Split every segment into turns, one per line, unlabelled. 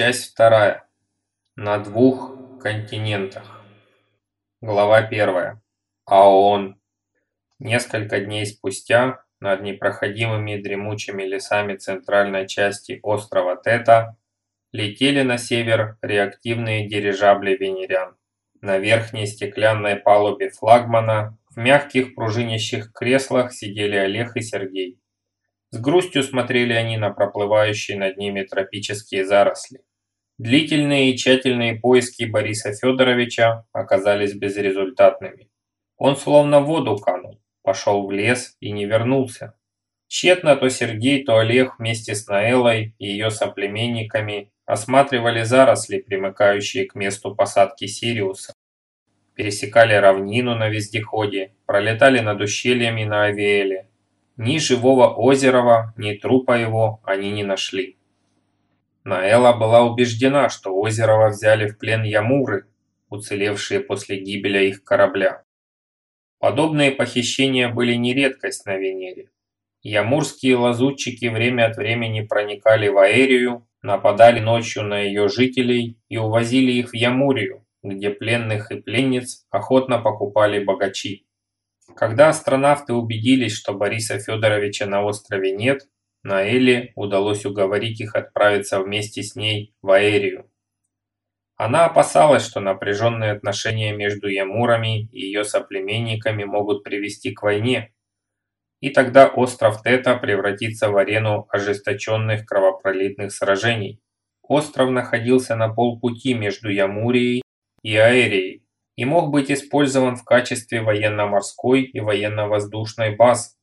Часть вторая. На двух континентах. Глава первая. АОН. Несколько дней спустя над непроходимыми дремучими лесами центральной части острова Тета летели на север реактивные дирижабли венерян. На верхней стеклянной палубе флагмана в мягких пружинящих креслах сидели Олег и Сергей. С грустью смотрели они на проплывающие над ними тропические заросли. Длительные и тщательные поиски Бориса Федоровича оказались безрезультатными. Он словно в воду канул, пошел в лес и не вернулся. Тщетно то Сергей, то Олег вместе с Наэлой и ее соплеменниками осматривали заросли, примыкающие к месту посадки Сириуса. Пересекали равнину на вездеходе, пролетали над ущельями на Авиэле, ни живого Озерова, ни трупа его они не нашли. Наэла была убеждена, что Озерова взяли в плен ямуры, уцелевшие после гибели их корабля. Подобные похищения были не редкость на Венере. Ямурские лазутчики время от времени проникали в Аэрию, нападали ночью на ее жителей и увозили их в Ямурию, где пленных и пленниц охотно покупали богачи. Когда астронавты убедились, что Бориса Федоровича на острове нет, Наэле удалось уговорить их отправиться вместе с ней в Аэрию. Она опасалась, что напряженные отношения между Ямурами и ее соплеменниками могут привести к войне, и тогда остров Тета превратится в арену ожесточенных кровопролитных сражений. Остров находился на полпути между Ямурией и Аэрией, и мог быть использован в качестве военно-морской и военно-воздушной баз.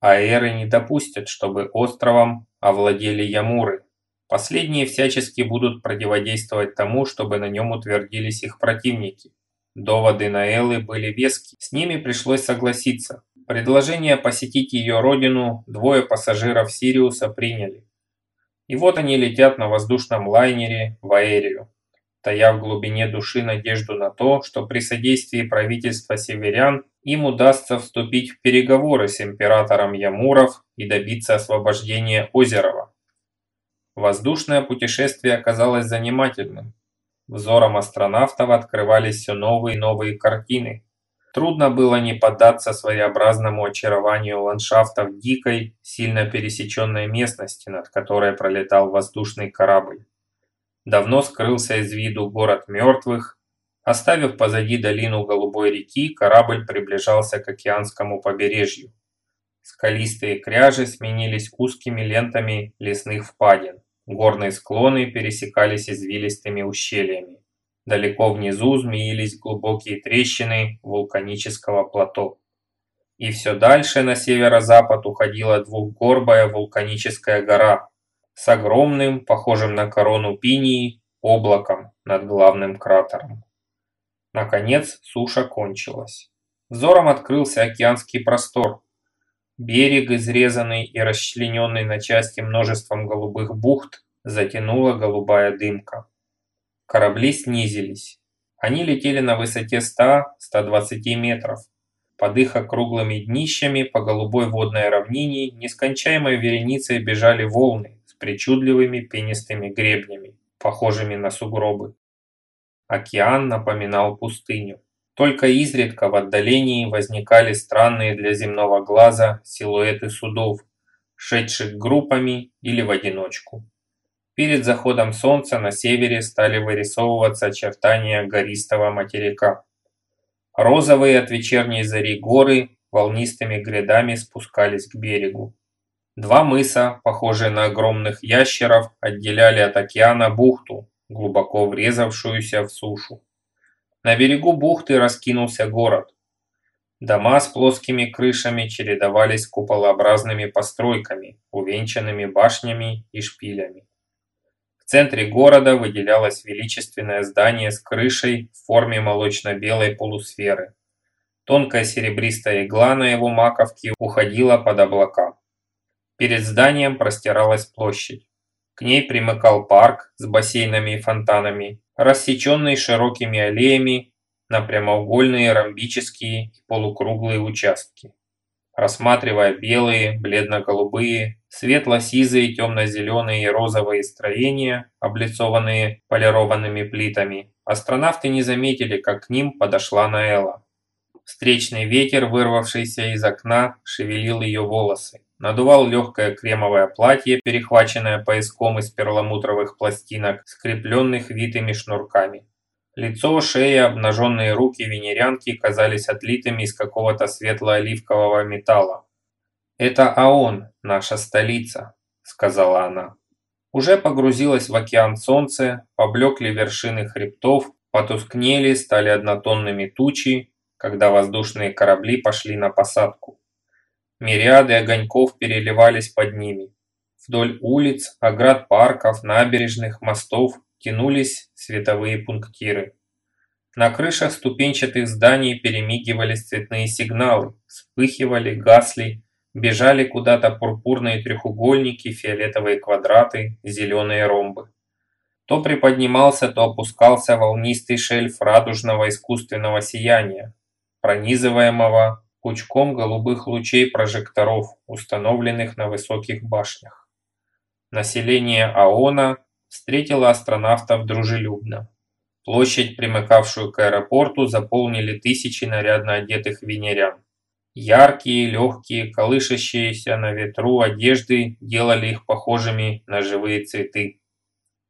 Аэры не допустят, чтобы островом овладели Ямуры. Последние всячески будут противодействовать тому, чтобы на нем утвердились их противники. Доводы Наэллы были вески, с ними пришлось согласиться. Предложение посетить ее родину двое пассажиров Сириуса приняли. И вот они летят на воздушном лайнере в Аэрию тая в глубине души надежду на то, что при содействии правительства северян им удастся вступить в переговоры с императором Ямуров и добиться освобождения Озерова. Воздушное путешествие оказалось занимательным. Взором астронавтов открывались все новые и новые картины. Трудно было не поддаться своеобразному очарованию ландшафтов дикой, сильно пересеченной местности, над которой пролетал воздушный корабль. Давно скрылся из виду город мертвых. Оставив позади долину Голубой реки, корабль приближался к океанскому побережью. Скалистые кряжи сменились узкими лентами лесных впадин. Горные склоны пересекались извилистыми ущельями. Далеко внизу змеились глубокие трещины вулканического плато. И все дальше на северо-запад уходила двухгорбая вулканическая гора, с огромным, похожим на корону пинии, облаком над главным кратером. Наконец суша кончилась. Взором открылся океанский простор. Берег, изрезанный и расчлененный на части множеством голубых бухт, затянула голубая дымка. Корабли снизились. Они летели на высоте 100-120 метров. Под их округлыми днищами по голубой водной равнине нескончаемой вереницей бежали волны, причудливыми пенистыми гребнями, похожими на сугробы. Океан напоминал пустыню. Только изредка в отдалении возникали странные для земного глаза силуэты судов, шедших группами или в одиночку. Перед заходом солнца на севере стали вырисовываться очертания гористого материка. Розовые от вечерней зари горы волнистыми грядами спускались к берегу. Два мыса, похожие на огромных ящеров, отделяли от океана бухту, глубоко врезавшуюся в сушу. На берегу бухты раскинулся город. Дома с плоскими крышами чередовались куполообразными постройками, увенчанными башнями и шпилями. В центре города выделялось величественное здание с крышей в форме молочно-белой полусферы. Тонкая серебристая игла на его маковке уходила под облака. Перед зданием простиралась площадь. К ней примыкал парк с бассейнами и фонтанами, рассеченный широкими аллеями на прямоугольные, ромбические и полукруглые участки. рассматривая белые, бледно-голубые, светло-сизые, темно-зеленые и розовые строения, облицованные полированными плитами, астронавты не заметили, как к ним подошла Наэла. Встречный ветер, вырвавшийся из окна, шевелил ее волосы. Надувал легкое кремовое платье, перехваченное пояском из перламутровых пластинок, скрепленных витыми шнурками. Лицо, шея, обнаженные руки венерянки казались отлитыми из какого-то светло-оливкового металла. «Это Аон, наша столица», — сказала она. Уже погрузилось в океан солнце, поблекли вершины хребтов, потускнели, стали однотонными тучи, когда воздушные корабли пошли на посадку. Мириады огоньков переливались под ними. Вдоль улиц, оград парков, набережных, мостов тянулись световые пунктиры. На крышах ступенчатых зданий перемигивались цветные сигналы, вспыхивали, гасли, бежали куда-то пурпурные треугольники, фиолетовые квадраты, зеленые ромбы. То приподнимался, то опускался волнистый шельф радужного искусственного сияния, пронизываемого пучком голубых лучей прожекторов, установленных на высоких башнях. Население Аона встретило астронавтов дружелюбно. Площадь, примыкавшую к аэропорту, заполнили тысячи нарядно одетых венерян. Яркие, легкие, колышащиеся на ветру одежды делали их похожими на живые цветы.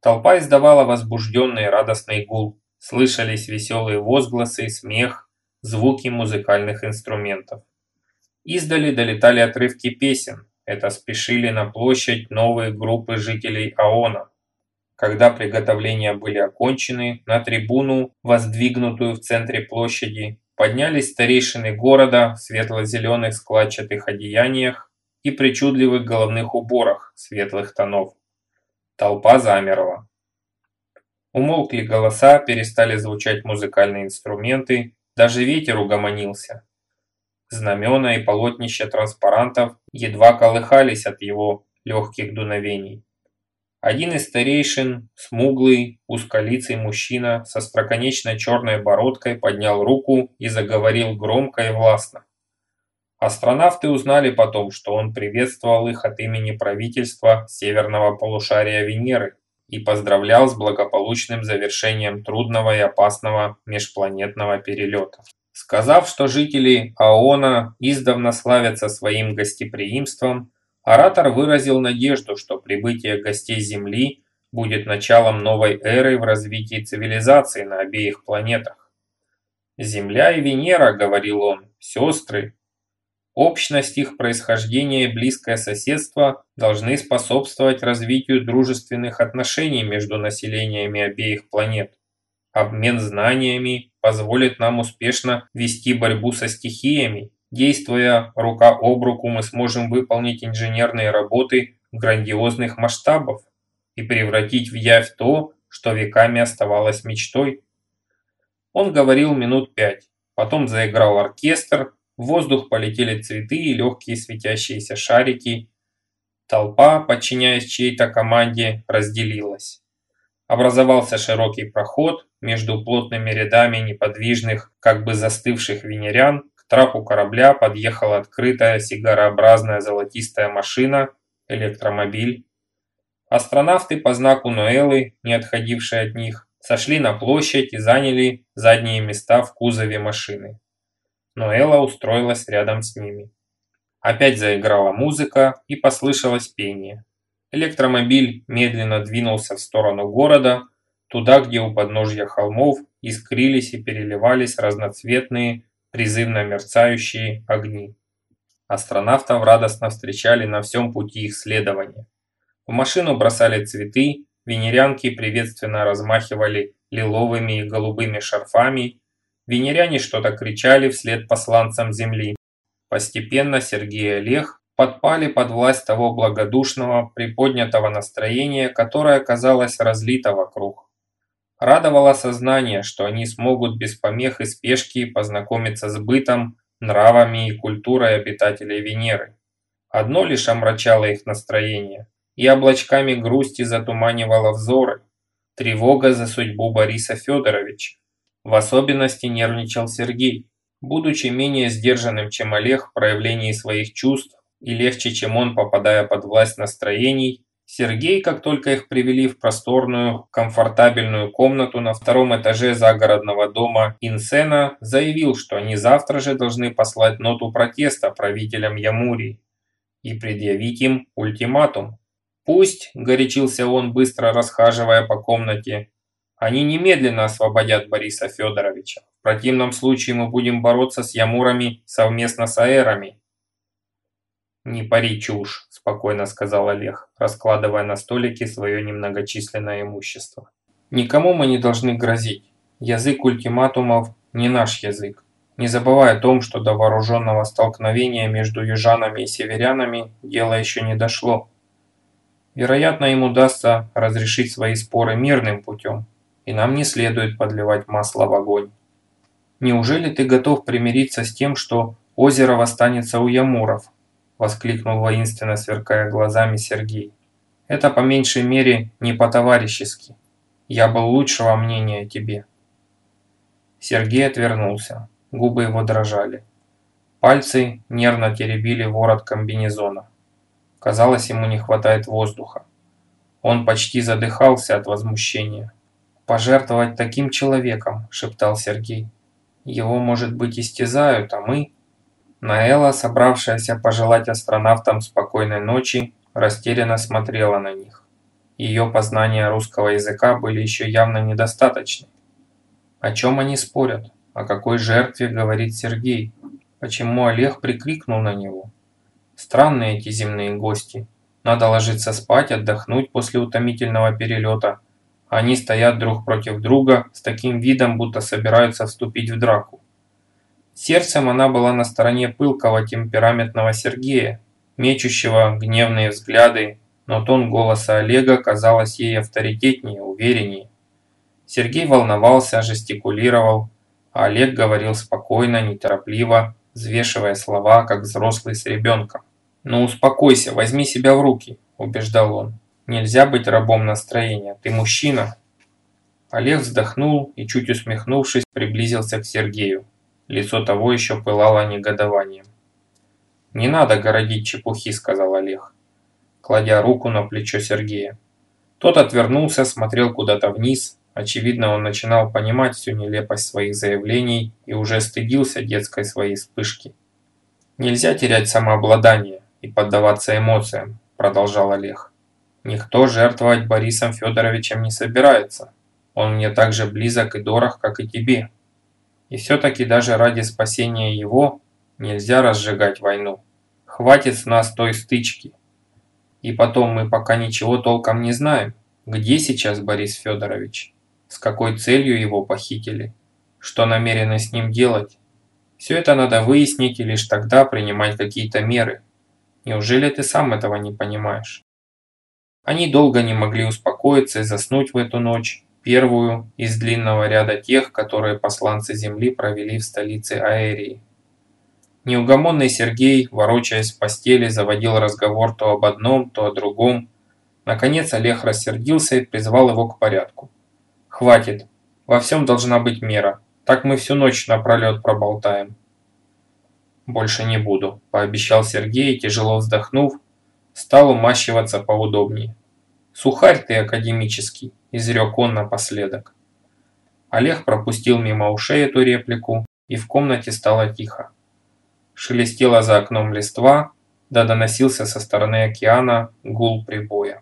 Толпа издавала возбужденный радостный гул. Слышались веселые возгласы, смех, звуки музыкальных инструментов. Издали долетали отрывки песен. Это спешили на площадь новые группы жителей Аона. Когда приготовления были окончены, на трибуну, воздвигнутую в центре площади, поднялись старейшины города в светло-зеленых складчатых одеяниях и причудливых головных уборах светлых тонов. Толпа замерла. Умолкли голоса, перестали звучать музыкальные инструменты, даже ветер угомонился. Знамена и полотнища транспарантов едва колыхались от его легких дуновений. Один из старейшин, смуглый, узколицый мужчина со строконечной черной бородкой поднял руку и заговорил громко и властно. Астронавты узнали потом, что он приветствовал их от имени правительства северного полушария Венеры и поздравлял с благополучным завершением трудного и опасного межпланетного перелета. Сказав, что жители Аона издавна славятся своим гостеприимством, оратор выразил надежду, что прибытие гостей Земли будет началом новой эры в развитии цивилизации на обеих планетах. «Земля и Венера», — говорил он, — «сестры, Общность их происхождения и близкое соседство должны способствовать развитию дружественных отношений между населениями обеих планет. Обмен знаниями позволит нам успешно вести борьбу со стихиями. Действуя рука об руку, мы сможем выполнить инженерные работы грандиозных масштабов и превратить в явь то, что веками оставалось мечтой. Он говорил минут пять, потом заиграл оркестр, в воздух полетели цветы и легкие светящиеся шарики. Толпа, подчиняясь чьей-то команде, разделилась. Образовался широкий проход между плотными рядами неподвижных, как бы застывших венерян. К трапу корабля подъехала открытая сигарообразная золотистая машина, электромобиль. Астронавты по знаку Ноэлы, не отходившие от них, сошли на площадь и заняли задние места в кузове машины но Элла устроилась рядом с ними. Опять заиграла музыка и послышалось пение. Электромобиль медленно двинулся в сторону города, туда, где у подножья холмов искрились и переливались разноцветные, призывно мерцающие огни. Астронавтов радостно встречали на всем пути их следования. В машину бросали цветы, венерянки приветственно размахивали лиловыми и голубыми шарфами Венеряне что-то кричали вслед посланцам Земли. Постепенно Сергей и Олег подпали под власть того благодушного, приподнятого настроения, которое, казалось, разлито вокруг. Радовало сознание, что они смогут без помех и спешки познакомиться с бытом, нравами и культурой обитателей Венеры. Одно лишь омрачало их настроение и облачками грусти затуманивало взоры – тревога за судьбу Бориса Федоровича. В особенности нервничал Сергей. Будучи менее сдержанным, чем Олег в проявлении своих чувств и легче, чем он, попадая под власть настроений, Сергей, как только их привели в просторную, комфортабельную комнату на втором этаже загородного дома Инсена, заявил, что они завтра же должны послать ноту протеста правителям Ямурии и предъявить им ультиматум. «Пусть», – горячился он, быстро расхаживая по комнате, – «они немедленно освободят Бориса Федоровича. В противном случае мы будем бороться с Ямурами совместно с аэрами». «Не пари чушь», – спокойно сказал Олег, раскладывая на столике свое немногочисленное имущество. «Никому мы не должны грозить. Язык ультиматумов не наш язык. Не забывая о том, что до вооруженного столкновения между южанами и северянами дело еще не дошло. Вероятно, им удастся разрешить свои споры мирным путем, и нам не следует подливать масло в огонь. Неужели ты готов примириться с тем, что озеро останется у Ямуров, воскликнул воинственно, сверкая глазами Сергей. «Это по меньшей мере не по-товарищески. Я был лучшего мнения о тебе». Сергей отвернулся, губы его дрожали. Пальцы нервно теребили ворот комбинезона. Казалось, ему не хватает воздуха. Он почти задыхался от возмущения. «Пожертвовать таким человеком», – шептал Сергей. «Его, может быть, истязают, а мы...» Наэла, собравшаяся пожелать астронавтам спокойной ночи, растерянно смотрела на них. Ее познания русского языка были еще явно недостаточны. О чем они спорят? О какой жертве говорит Сергей? Почему Олег прикрикнул на него? Странные эти земные гости. Надо ложиться спать, отдохнуть после утомительного перелета. Они стоят друг против друга с таким видом, будто собираются вступить в драку. Сердцем она была на стороне пылкого темпераментного Сергея, мечущего гневные взгляды, но тон голоса Олега казалось ей авторитетнее, увереннее. Сергей волновался, жестикулировал, а Олег говорил спокойно, неторопливо, взвешивая слова, как взрослый с ребенком. «Ну успокойся, возьми себя в руки», – убеждал он. «Нельзя быть рабом настроения, ты мужчина». Олег вздохнул и, чуть усмехнувшись, приблизился к Сергею. Лицо того еще пылало негодованием. «Не надо городить чепухи», – сказал Олег, кладя руку на плечо Сергея. Тот отвернулся, смотрел куда-то вниз. Очевидно, он начинал понимать всю нелепость своих заявлений и уже стыдился детской своей вспышки. «Нельзя терять самообладание и поддаваться эмоциям», – продолжал Олег. «Никто жертвовать Борисом Федоровичем не собирается. Он мне так же близок и дорог, как и тебе». И все-таки даже ради спасения его нельзя разжигать войну. Хватит с нас той стычки. И потом мы пока ничего толком не знаем. Где сейчас Борис Федорович? С какой целью его похитили? Что намерены с ним делать? Все это надо выяснить и лишь тогда принимать какие-то меры. Неужели ты сам этого не понимаешь? Они долго не могли успокоиться и заснуть в эту ночь, первую из длинного ряда тех, которые посланцы Земли провели в столице Аэрии. Неугомонный Сергей, ворочаясь в постели, заводил разговор то об одном, то о другом. Наконец Олег рассердился и призвал его к порядку. «Хватит. Во всем должна быть мера. Так мы всю ночь напролет проболтаем». «Больше не буду», – пообещал Сергей тяжело вздохнув, стал умащиваться поудобнее. «Сухарь ты академический», – изрек он напоследок. Олег пропустил мимо ушей эту реплику, и в комнате стало тихо. Шелестело за окном листва, да доносился со стороны океана гул прибоя.